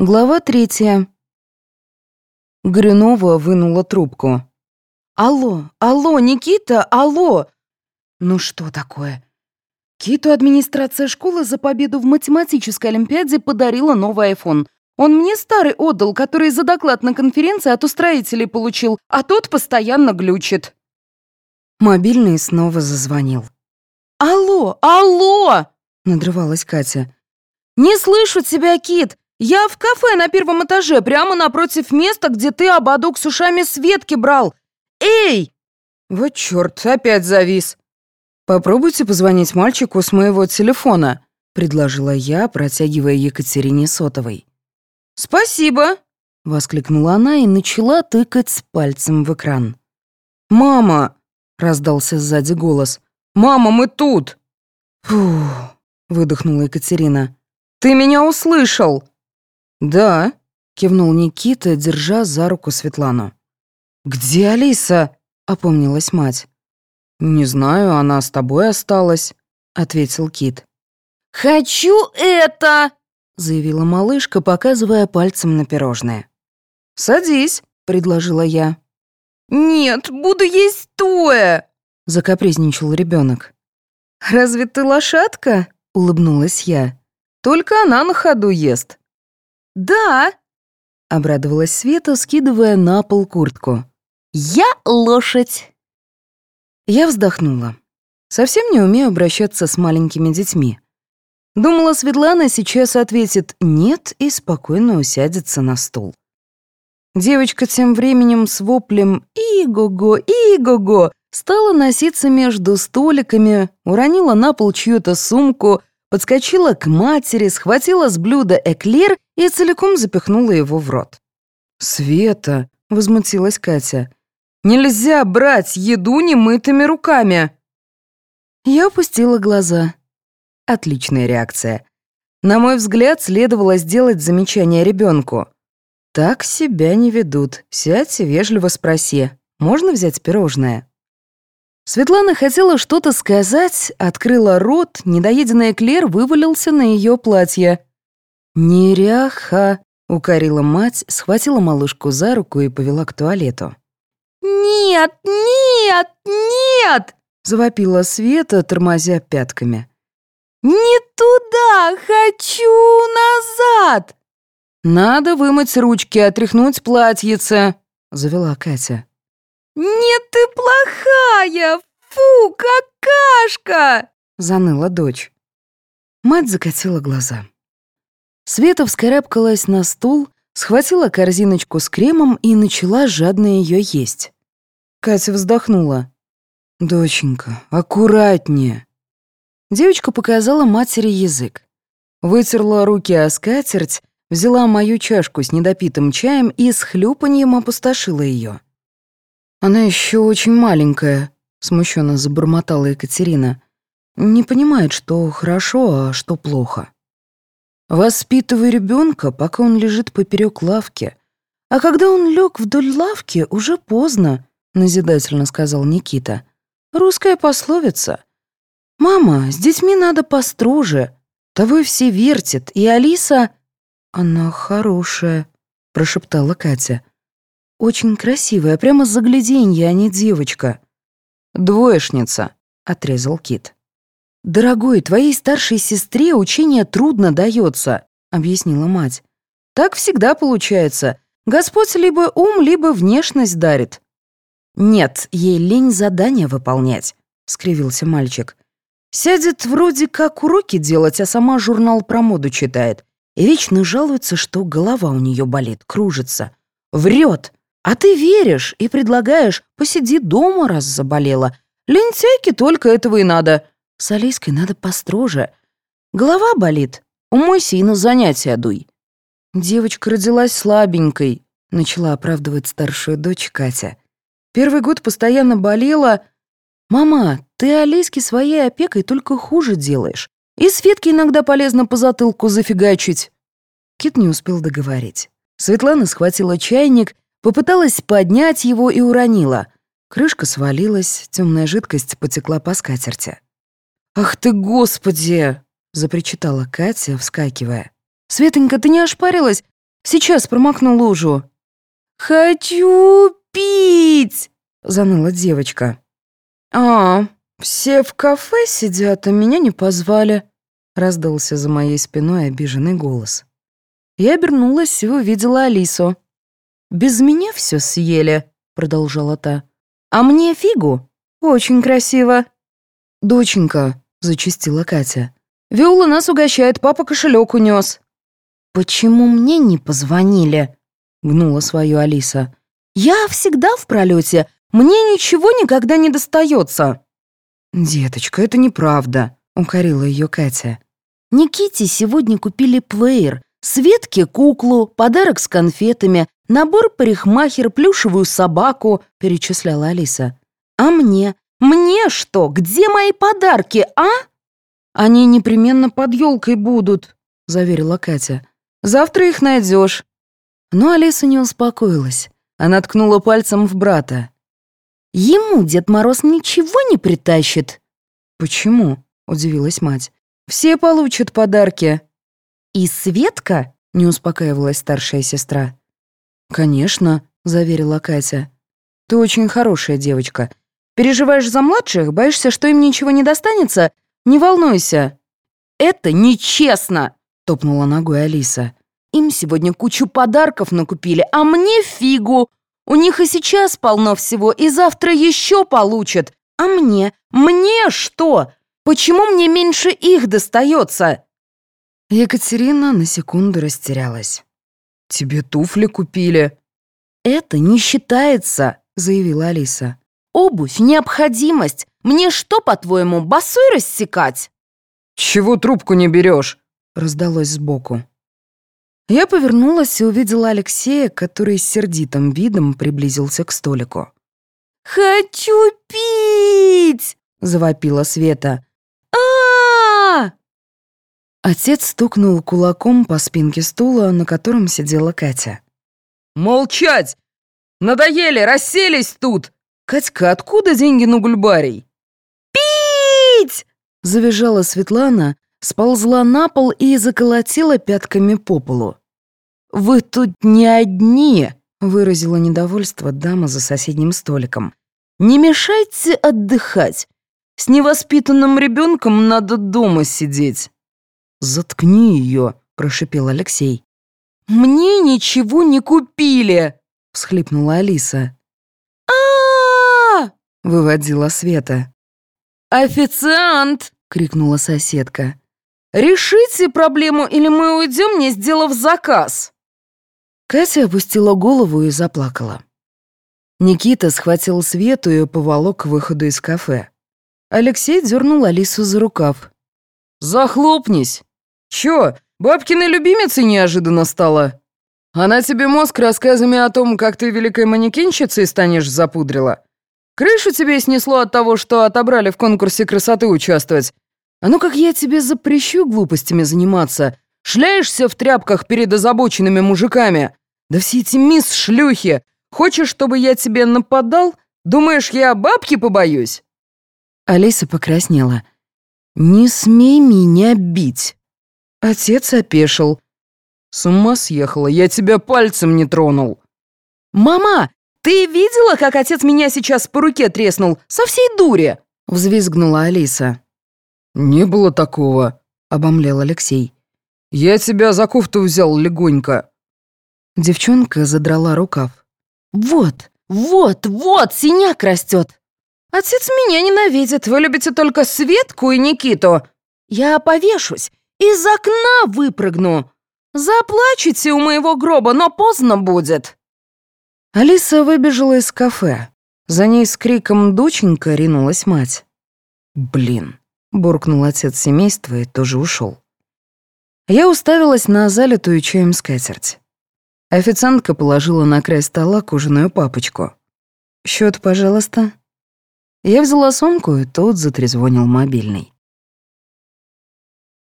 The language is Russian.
Глава третья. Грюнова вынула трубку. «Алло, алло, Никита, алло!» «Ну что такое?» Киту администрация школы за победу в математической олимпиаде подарила новый айфон. Он мне старый отдал, который за доклад на конференции от устроителей получил, а тот постоянно глючит. Мобильный снова зазвонил. «Алло, алло!» — надрывалась Катя. «Не слышу тебя, Кит! Я в кафе на первом этаже, прямо напротив места, где ты ободок с ушами Светки брал. Эй!» «Вот черт, опять завис!» «Попробуйте позвонить мальчику с моего телефона», — предложила я, протягивая Екатерине сотовой. «Спасибо!» — воскликнула она и начала тыкать пальцем в экран. «Мама!» — раздался сзади голос. «Мама, мы тут!» «Фух!» — выдохнула Екатерина. «Ты меня услышал!» «Да», — кивнул Никита, держа за руку Светлану. «Где Алиса?» — опомнилась мать. «Не знаю, она с тобой осталась», — ответил Кит. «Хочу это!» — заявила малышка, показывая пальцем на пирожное. «Садись», — предложила я. «Нет, буду есть стоя!» — закапризничал ребенок. «Разве ты лошадка?» — улыбнулась я. «Только она на ходу ест». «Да!» — обрадовалась Света, скидывая на пол куртку. «Я лошадь!» Я вздохнула. Совсем не умею обращаться с маленькими детьми. Думала, Светлана сейчас ответит «нет» и спокойно усядется на стул. Девочка тем временем с воплем «И-го-го, и-го-го» стала носиться между столиками, уронила на пол чью-то сумку — подскочила к матери, схватила с блюда эклер и целиком запихнула его в рот. «Света!» — возмутилась Катя. «Нельзя брать еду немытыми руками!» Я опустила глаза. Отличная реакция. На мой взгляд, следовало сделать замечание ребенку. «Так себя не ведут. Сядь и вежливо спроси. Можно взять пирожное?» Светлана хотела что-то сказать, открыла рот, недоеденный эклер вывалился на ее платье. «Неряха!» — укорила мать, схватила малышку за руку и повела к туалету. «Нет, нет, нет!» — завопила Света, тормозя пятками. «Не туда! Хочу назад!» «Надо вымыть ручки, отряхнуть платьице», — завела Катя. «Нет, ты плохая! Фу, какашка!» — заныла дочь. Мать закатила глаза. Света вскарабкалась на стул, схватила корзиночку с кремом и начала жадно ее есть. Катя вздохнула. «Доченька, аккуратнее!» Девочка показала матери язык. Вытерла руки о скатерть, взяла мою чашку с недопитым чаем и с хлюпаньем опустошила ее. Она еще очень маленькая, смущенно забормотала Екатерина. Не понимает, что хорошо, а что плохо. Воспитывай ребенка, пока он лежит поперек лавки. А когда он лег вдоль лавки, уже поздно, назидательно сказал Никита. Русская пословица. Мама, с детьми надо построже. Того все вертят, и Алиса... Она хорошая, прошептала Катя. Очень красивая, прямо загляденье, а не девочка. Двоечница, отрезал Кит. Дорогой, твоей старшей сестре учение трудно дается, объяснила мать. Так всегда получается. Господь либо ум, либо внешность дарит. Нет, ей лень задания выполнять, скривился мальчик. Сядет вроде как уроки делать, а сама журнал про моду читает. И вечно жалуется, что голова у нее болит, кружится. Врет. А ты веришь и предлагаешь «посиди дома, раз заболела». Лентяйке только этого и надо. С Алиской надо построже. Голова болит. Умойся и на занятия дуй. Девочка родилась слабенькой, начала оправдывать старшую дочь Катя. Первый год постоянно болела. «Мама, ты Алиске своей опекой только хуже делаешь. И Светке иногда полезно по затылку зафигачить». Кит не успел договорить. Светлана схватила чайник Попыталась поднять его и уронила. Крышка свалилась, темная жидкость потекла по скатерти. «Ах ты, господи!» — запричитала Катя, вскакивая. «Светонька, ты не ошпарилась? Сейчас промокну лужу». «Хочу пить!» — заныла девочка. «А, все в кафе сидят, а меня не позвали», — раздался за моей спиной обиженный голос. Я обернулась и увидела Алису. «Без меня все съели», — продолжала та. «А мне фигу? Очень красиво». «Доченька», — зачастила Катя. «Виола нас угощает, папа кошелек унес». «Почему мне не позвонили?» — гнула свою Алиса. «Я всегда в пролете. Мне ничего никогда не достается». «Деточка, это неправда», — укорила ее Катя. «Никите сегодня купили плеер, Светке куклу, подарок с конфетами, набор парикмахер, плюшевую собаку», — перечисляла Алиса. «А мне? Мне что? Где мои подарки, а?» «Они непременно под елкой будут», — заверила Катя. «Завтра их найдешь». Но Алиса не успокоилась. Она ткнула пальцем в брата. «Ему Дед Мороз ничего не притащит». «Почему?» — удивилась мать. «Все получат подарки». «И Светка?» — не успокаивалась старшая сестра. «Конечно», — заверила Катя. «Ты очень хорошая девочка. Переживаешь за младших, боишься, что им ничего не достанется? Не волнуйся». «Это нечестно!» — топнула ногой Алиса. «Им сегодня кучу подарков накупили, а мне фигу. У них и сейчас полно всего, и завтра еще получат. А мне? Мне что? Почему мне меньше их достается?» Екатерина на секунду растерялась. «Тебе туфли купили?» «Это не считается», — заявила Алиса. «Обувь — необходимость. Мне что, по-твоему, босой рассекать?» «Чего трубку не берешь?» — раздалось сбоку. Я повернулась и увидела Алексея, который с сердитым видом приблизился к столику. «Хочу пить!» — завопила Света. а, -а, -а Отец стукнул кулаком по спинке стула, на котором сидела Катя. «Молчать! Надоели, расселись тут! Катька, откуда деньги на гульбарий?» «Пить!» — завизжала Светлана, сползла на пол и заколотила пятками по полу. «Вы тут не одни!» — выразила недовольство дама за соседним столиком. «Не мешайте отдыхать. С невоспитанным ребенком надо дома сидеть». «Заткни ее», — прошипел Алексей. «Мне ничего не купили», — всхлипнула Алиса. а, выводила Света. «Официант!» — крикнула соседка. «Решите проблему, или мы уйдем, не сделав заказ!» Катя опустила голову и заплакала. Никита схватил Свету и поволок к выходу из кафе. Алексей дернул Алису за рукав. «Захлопнись! Чё, бабкиной любимицей неожиданно стала? Она тебе мозг рассказами о том, как ты великой манекенщицей станешь, запудрила? Крышу тебе снесло от того, что отобрали в конкурсе красоты участвовать. А ну как я тебе запрещу глупостями заниматься? Шляешься в тряпках перед озабоченными мужиками? Да все эти мисс-шлюхи! Хочешь, чтобы я тебе нападал? Думаешь, я бабки побоюсь?» Алиса покраснела. «Не смей меня бить!» Отец опешил. «С ума съехала, я тебя пальцем не тронул!» «Мама, ты видела, как отец меня сейчас по руке треснул? Со всей дури!» Взвизгнула Алиса. «Не было такого», — обомлел Алексей. «Я тебя за кофту взял легонько». Девчонка задрала рукав. «Вот, вот, вот, синяк растет. Отец меня ненавидит, вы любите только Светку и Никиту. Я повешусь, из окна выпрыгну. Заплачете у моего гроба, но поздно будет». Алиса выбежала из кафе. За ней с криком «Доченька!» ринулась мать. «Блин!» — буркнул отец семейства и тоже ушел. Я уставилась на залитую чаем скатерть. Официантка положила на край стола кожаную папочку. «Счет, пожалуйста». Я взяла сумку, и тут затрезвонил мобильный.